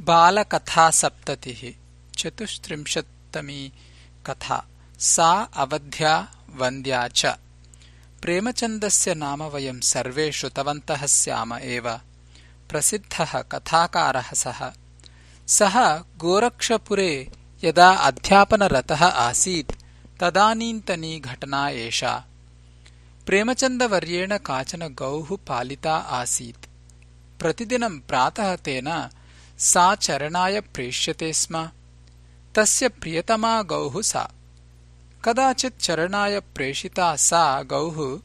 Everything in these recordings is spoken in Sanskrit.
बालकथासप्ततिः चतुस्त्रिंशत्तमी कथा सा अवध्या वन्द्या च। प्रेमचन्दस्य नाम वयम् सर्वे श्रुतवन्तः स्याम एव। प्रसिद्धः कथाकारः सः। सः गोरक्षपुरे यदा अध्यापनरतः आसीत् तदानीन्तनी घटना एषा। प्रेमचन्दवर्येण काचन गौः पालिता आसीत्। प्रतिदिनम् प्रातः तेन सा चरणाय प्रेष्यते स्म। तस्य प्रियतमा गौः सा। कदाचित् चरणाय प्रेषिता सा गौः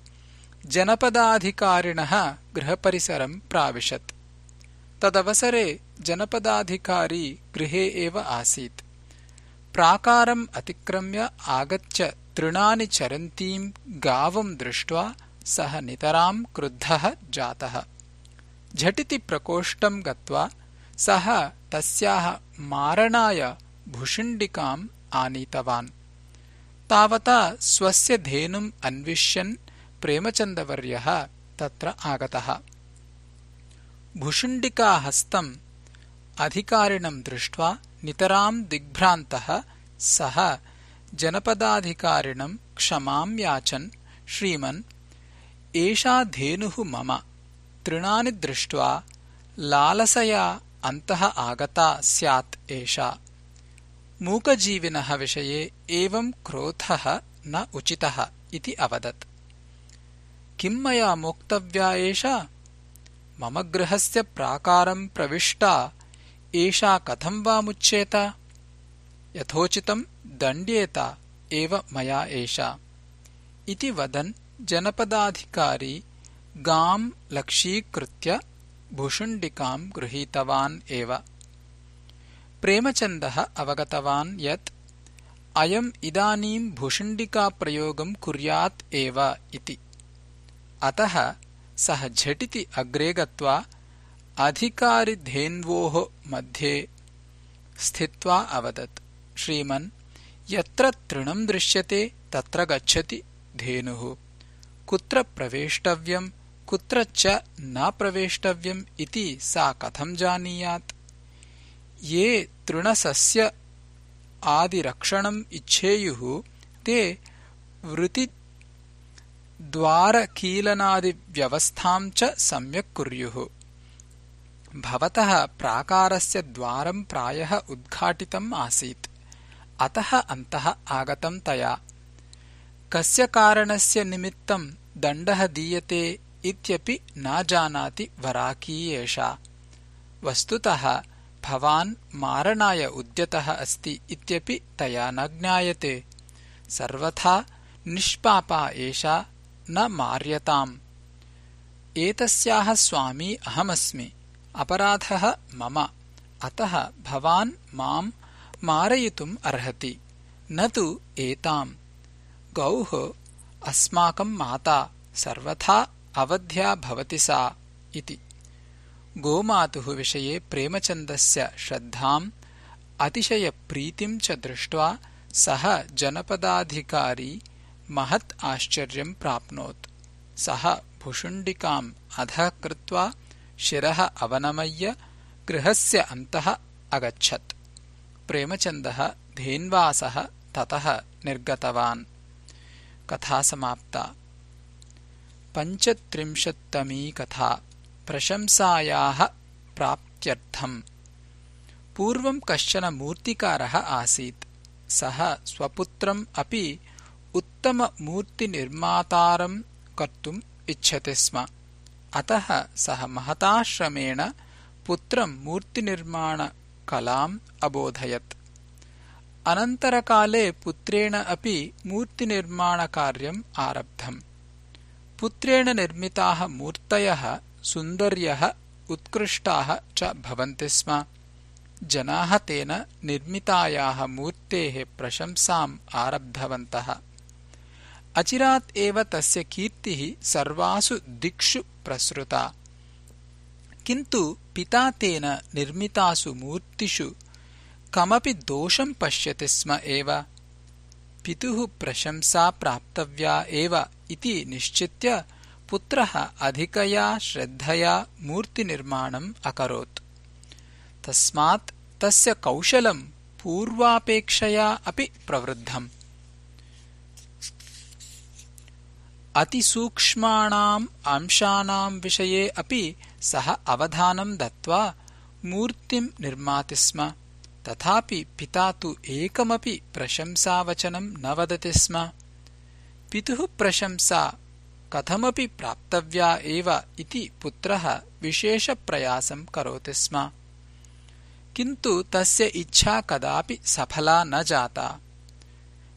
जनपदाधिकारिणः गृहपरिसरम् प्राविशत्। तदवसरे जनपदाधिकारी गृहे एव आसीत्। प्राकारम् अतिक्रम्य आगत्य तृणानि चरन्तीम् गावम् दृष्ट्वा सः नितराम् क्रुद्धः जातः। झटिति प्रकोष्ठम् गत्वा सः तस्याः मारणाय भुषुण्डिकाम् आनीतवान्। तावता स्वस्य धेनुम् अन्विष्यन् प्रेमचन्दवर्यः तत्र आगतः। भुषुण्डिकाहस्तम् अधिकारिणम् दृष्ट्वा नितराम् दिग्भ्रान्तः सः जनपदाधिकारिणम् क्षमाम् याचन् श्रीमन् एषा धेनुः मम। तृणानि दृष्ट्वा लालसया अन्तः आगता स्यात् एषा। मूकजीविनः विषये एवम् क्रोधः न उचितः इति अवदत्। किम् मया मोक्तव्या एषा? मम गृहस्य प्राकारम् प्रविष्टा। एषा कथम् वा मुच्येत? यथोचितम् दण्ड्येत एव मया एषा। इति वदन् जनपदाधिकारी गाम् लक्षीकृत्य भुषुण्डिकाम् गृहीतवान् एव। प्रेमचन्दः अवगतवान् यत् अयम् इदानीम् भुषुण्डिकाप्रयोगम् कुर्यात् एव इति। अतः सः झटिति अग्रे गत्वा अधिकारिधेन्वोः मध्ये स्थित्वा अवदत्। श्रीमन् यत्र तृणम् दृश्यते तत्र गच्छति धेनुः। कुत्र प्रवेष्टव्यम् न प्रवेष्टव्यम् इति सा कथम् जानीयात्? ये तृणसस्य आदिरक्षणम् इच्छेयुः ते वृतिद्वारकीलनादिव्यवस्थाम् च सम्यक् कुर्युः। भवतः प्राकारस्य द्वारम् प्रायः उद्घाटितम् आसीत्। अतः अन्तः आगतम् तया। कस्य कारणस्य निमित्तम् दण्डः दीयते इत्यपि न जानाति वराकी एषा वस्तुतः भवान् मारणाय उद्यतः अस्ति इत्यपि तया न ज्ञायते। सर्वथा निष्पापा एषा न मार्यताम्। एतस्याः स्वामी अहमस्मि। अपराधः मम। अतः भवान् माम् मारयितुम् अर्हति। न तु एताम्। गौः अस्माकम् माता। सर्वथा अवध्या भवति सा इति। गोमातुः विषये प्रेमचन्दस्य श्रद्धाम् अतिशयप्रीतिम् च दृष्ट्वा सः जनपदाधिकारी महत् आश्चर्यम् प्राप्नोत्। सः भुषुण्डिकाम् अधः कृत्वा शिरः अवनमय्य गृहस्य अन्तः अगच्छत्। प्रेमचन्दः धेन्वासः ततः निर्गतवान्। कथा समाप्ता पञ्चत्रिंशत्तमी कथा प्रशंसायाः प्राप्त्यर्थम्। पूर्वम् कश्चन मूर्तिकारः आसीत्। सः स्वपुत्रम् अपि उत्तममूर्तिनिर्मातारम् कर्तुम् इच्छति स्म। अतः सः महताश्रमेण पुत्रम् मूर्तिनिर्माणकलाम् अबोधयत्। अनन्तरकाले पुत्रेण अपि मूर्तिनिर्माणकार्यम् आरब्धम् पुत्रेण निर्मिताः मूर्तयः सुन्दर्यः उत्कृष्टाः च भवन्ति स्म। जनाः तेन निर्मितायाः मूर्तेः प्रशंसाम् आरब्धवन्तः। अचिरात् एव तस्य कीर्तिः सर्वासु दिक्षु प्रसृता। किन्तु पिता तेन निर्मितासु मूर्तिषु कमपि दोषम् पश्यति स्म एव पितुः प्रशंसा प्राप्तव्या एव इति निश्चित्य पुत्रः अधिकया श्रद्धया मूर्तिनिर्माणम् अकरोत्। तस्मात् तस्य कौशलम् पूर्वापेक्षया अपि प्रवृद्धम्। अतिसूक्ष्माणाम् अंशानाम् विषये अपि सः अवधानम् दत्त्वा मूर्तिम् निर्माति स्म तथापि पिता तु एकमपि प्रशंसावचनम् न वदति स्म। पितुः प्रशंसा कथमपि प्राप्तव्या एव इति पुत्रः विशेषप्रयासम् करोति स्म। किन्तु तस्य इच्छा कदापि सफला न जाता।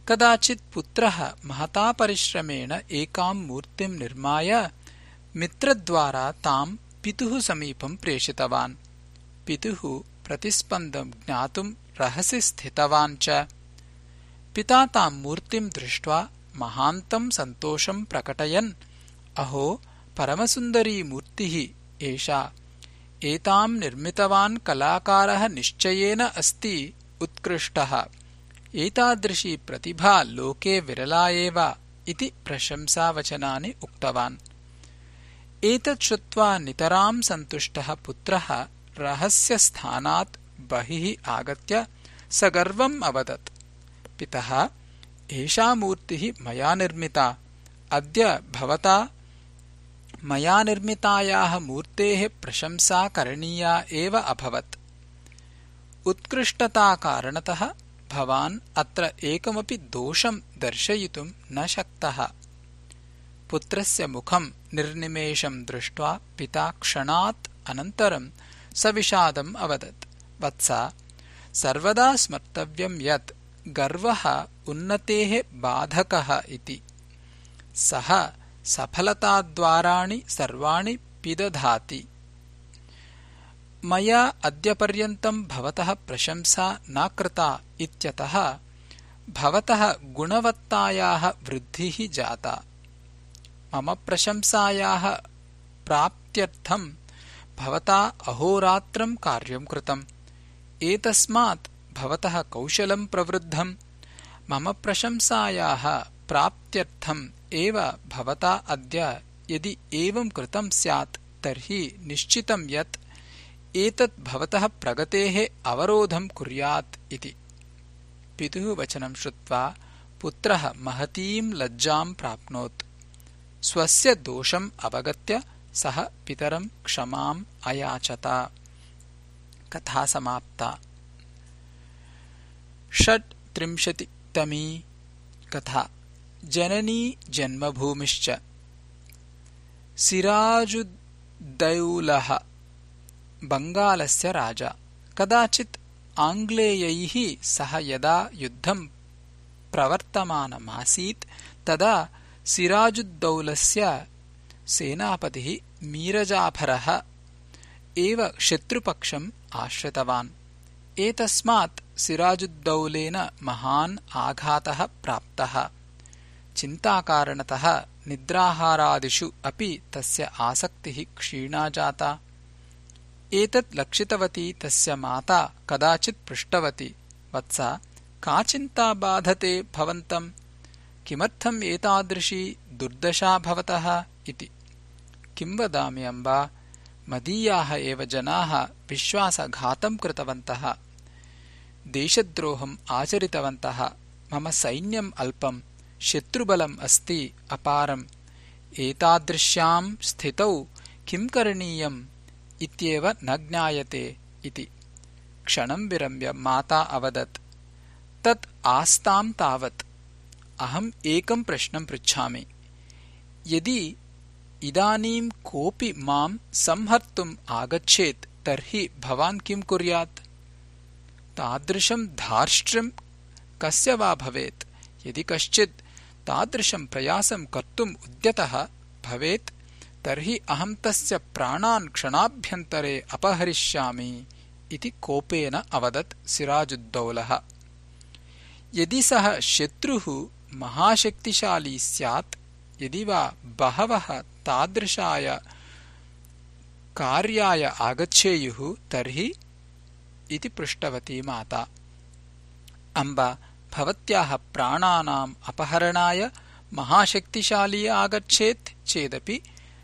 कदाचित् पुत्रः महता परिश्रमेण एकाम् मूर्तिम् निर्माय मित्रद्वारा ताम् पितुः समीपम् प्रेषितवान्। पितुः प्रतिस्पन्दम् ज्ञातुम् रहसि स्थितवान् च। पिता ताम् मूर्तिम् दृष्ट्वा महान्तम् सन्तोषम् प्रकटयन्। अहो परमसुन्दरी मूर्तिः एषा। एताम् निर्मितवान् कलाकारः निश्चयेन अस्ति उत्कृष्टः। एतादृशी प्रतिभा लोके विरला एव इति प्रशंसावचनानि उक्तवान्। एतत् श्रुत्वा नितराम् सन्तुष्टः पुत्रः रहस्यस्थानात् बहिः आगत्य सगर्वम् अवदत्। पितः एषा मूर्तिः मया निर्मिता। अद्य भवता मया निर्मितायाः मूर्तेः प्रशंसा करणीया एव अभवत्। उत्कृष्टताकारणतः भवान् अत्र एकमपि दोषम् दर्शयितुम् न शक्तः। पुत्रस्य मुखम् निर्निमेषम् दृष्ट्वा पिता क्षणात् अनन्तरम् सविषादम् अवदत्। वत्स सर्वदा स्मर्तव्यम् यत् गर्वः उन्नतेः बाधकः इति। सः सफलताद्वाराणि सर्वाणि पिदधाति। मया अद्यपर्यन्तम् भवतः प्रशंसा न कृता इत्यतः भवतः गुणवत्तायाः वृद्धिः जाता। मम प्रशंसायाः प्राप्त्यर्थम् भवता अहोरात्रम् कार्यम् कृतम्। एतस्मात् भवतः कौशलम् प्रवृद्धम्। मम प्रशंसायाः प्राप्त्यर्थम् एव भवता अद्य यदि एवम् कृतम् स्यात् तर्हि निश्चितम् यत् एतत् भवतः प्रगतेः अवरोधम् कुर्यात् इति। पितुः वचनम् श्रुत्वा पुत्रः महतीम् लज्जाम् प्राप्नोत्। स्वस्य दोषम् अवगत्य सः पितरम् क्षमाम् अयाचत। कथा समाप्ता। षट्त्रिंशतितमी कथा। जननी जन्मभूमिश्च। सिराजुद्दौलः बङ्गालस्य राजा। कदाचित् आङ्ग्लेयैः सह यदा युद्धम् प्रवर्तमानमासीत् तदा सिराजुद्दौलस्य सेनापतिः मीरजाफरः एव शत्रुपक्षम् आश्रितवान्। एतस्मात् सिराजुद्दौलेन महान् आघातः प्राप्तः। चिन्ताकारणतः निद्राहारादिषु अपि तस्य आसक्तिः क्षीणा जाता। एतत् लक्षितवती तस्य माता कदाचित् पृष्टवती। वत्स का चिन्ता बाधते भवन्तम्? किमर्थम् एतादृशी दुर्दशा भवतः इति किम् वदामि अम्बा? मदीयाः एव जनाः विश्वासघातम् कृतवन्तः। देशद्रोहम् आचरितवन्तः। मम सैन्यम् अल्पम्। शत्रुबलम् अस्ति अपारम्। एतादृश्याम् स्थितौ किम् करणीयम् इत्येव न ज्ञायते इति। क्षणम् विरम्य माता अवदत्। तत् आस्ताम् तावत्। अहम् एकम् प्रश्नम् पृच्छामि। यदि इदानीम् कोऽपि माम् संहर्तुम् आगच्छेत् तर्हि भवान् किम् कुर्यात्? तादृशम् धार्ष्ट्र्यम् कस्य वा भवेत्? यदि कश्चित् तादृशम् प्रयासम् कर्तुम् उद्यतः भवेत् तर्हि अहम् तस्य प्राणान् क्षणाभ्यन्तरे अपहरिष्यामि इति कोपेन अवदत् सिराजुद्दौलः। यदि सः शत्रुः महाशक्तिशाली स्यात् यदि वा बहवः तादृशाय कार्याय आगच्छेयुः तर्हि इति पृष्टवती माता। अम्ब भवत्याः प्राणानाम् अपहरणाय महाशक्तिशाली आगच्छेत् चेदपि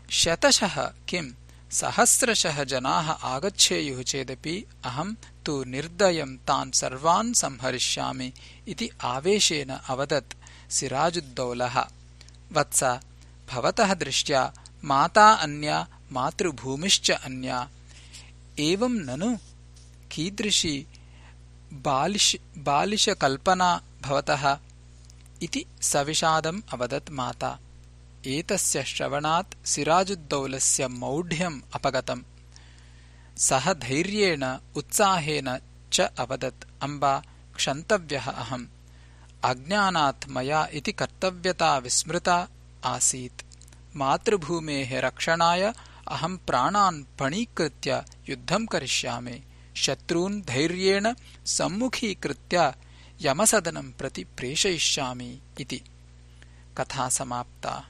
शतशः किम् सहस्रशः जनाः आगच्छेयुः चेदपि अहम् तु निर्दयम् तान् सर्वान् संहरिष्यामि इति आवेशेन अवदत् सिराजुद्दौलः। वत्स भवतः दृष्ट्या माता अन्या मातृभूमिश्च अन्या। एवम् ननु कीदृशी बालिशकल्पना भवतः इति सविषादम् अवदत् माता। एतस्य श्रवणात् सिराजुद्दौलस्य मौढ्यम् अपगतम्। सः धैर्येण उत्साहेन च अवदत् अम्बा क्षन्तव्यः अहम्। अज्ञानात् मया इति कर्तव्यता विस्मृता आसीत्। मातृभूमेः रक्षणाय अहम् प्राणान् पणीकृत्य युद्धम् करिष्यामि। शत्रून् धैर्येण सम्मुखीकृत्य यमसदनम् प्रति प्रेषयिष्यामि इति। कथा समाप्ता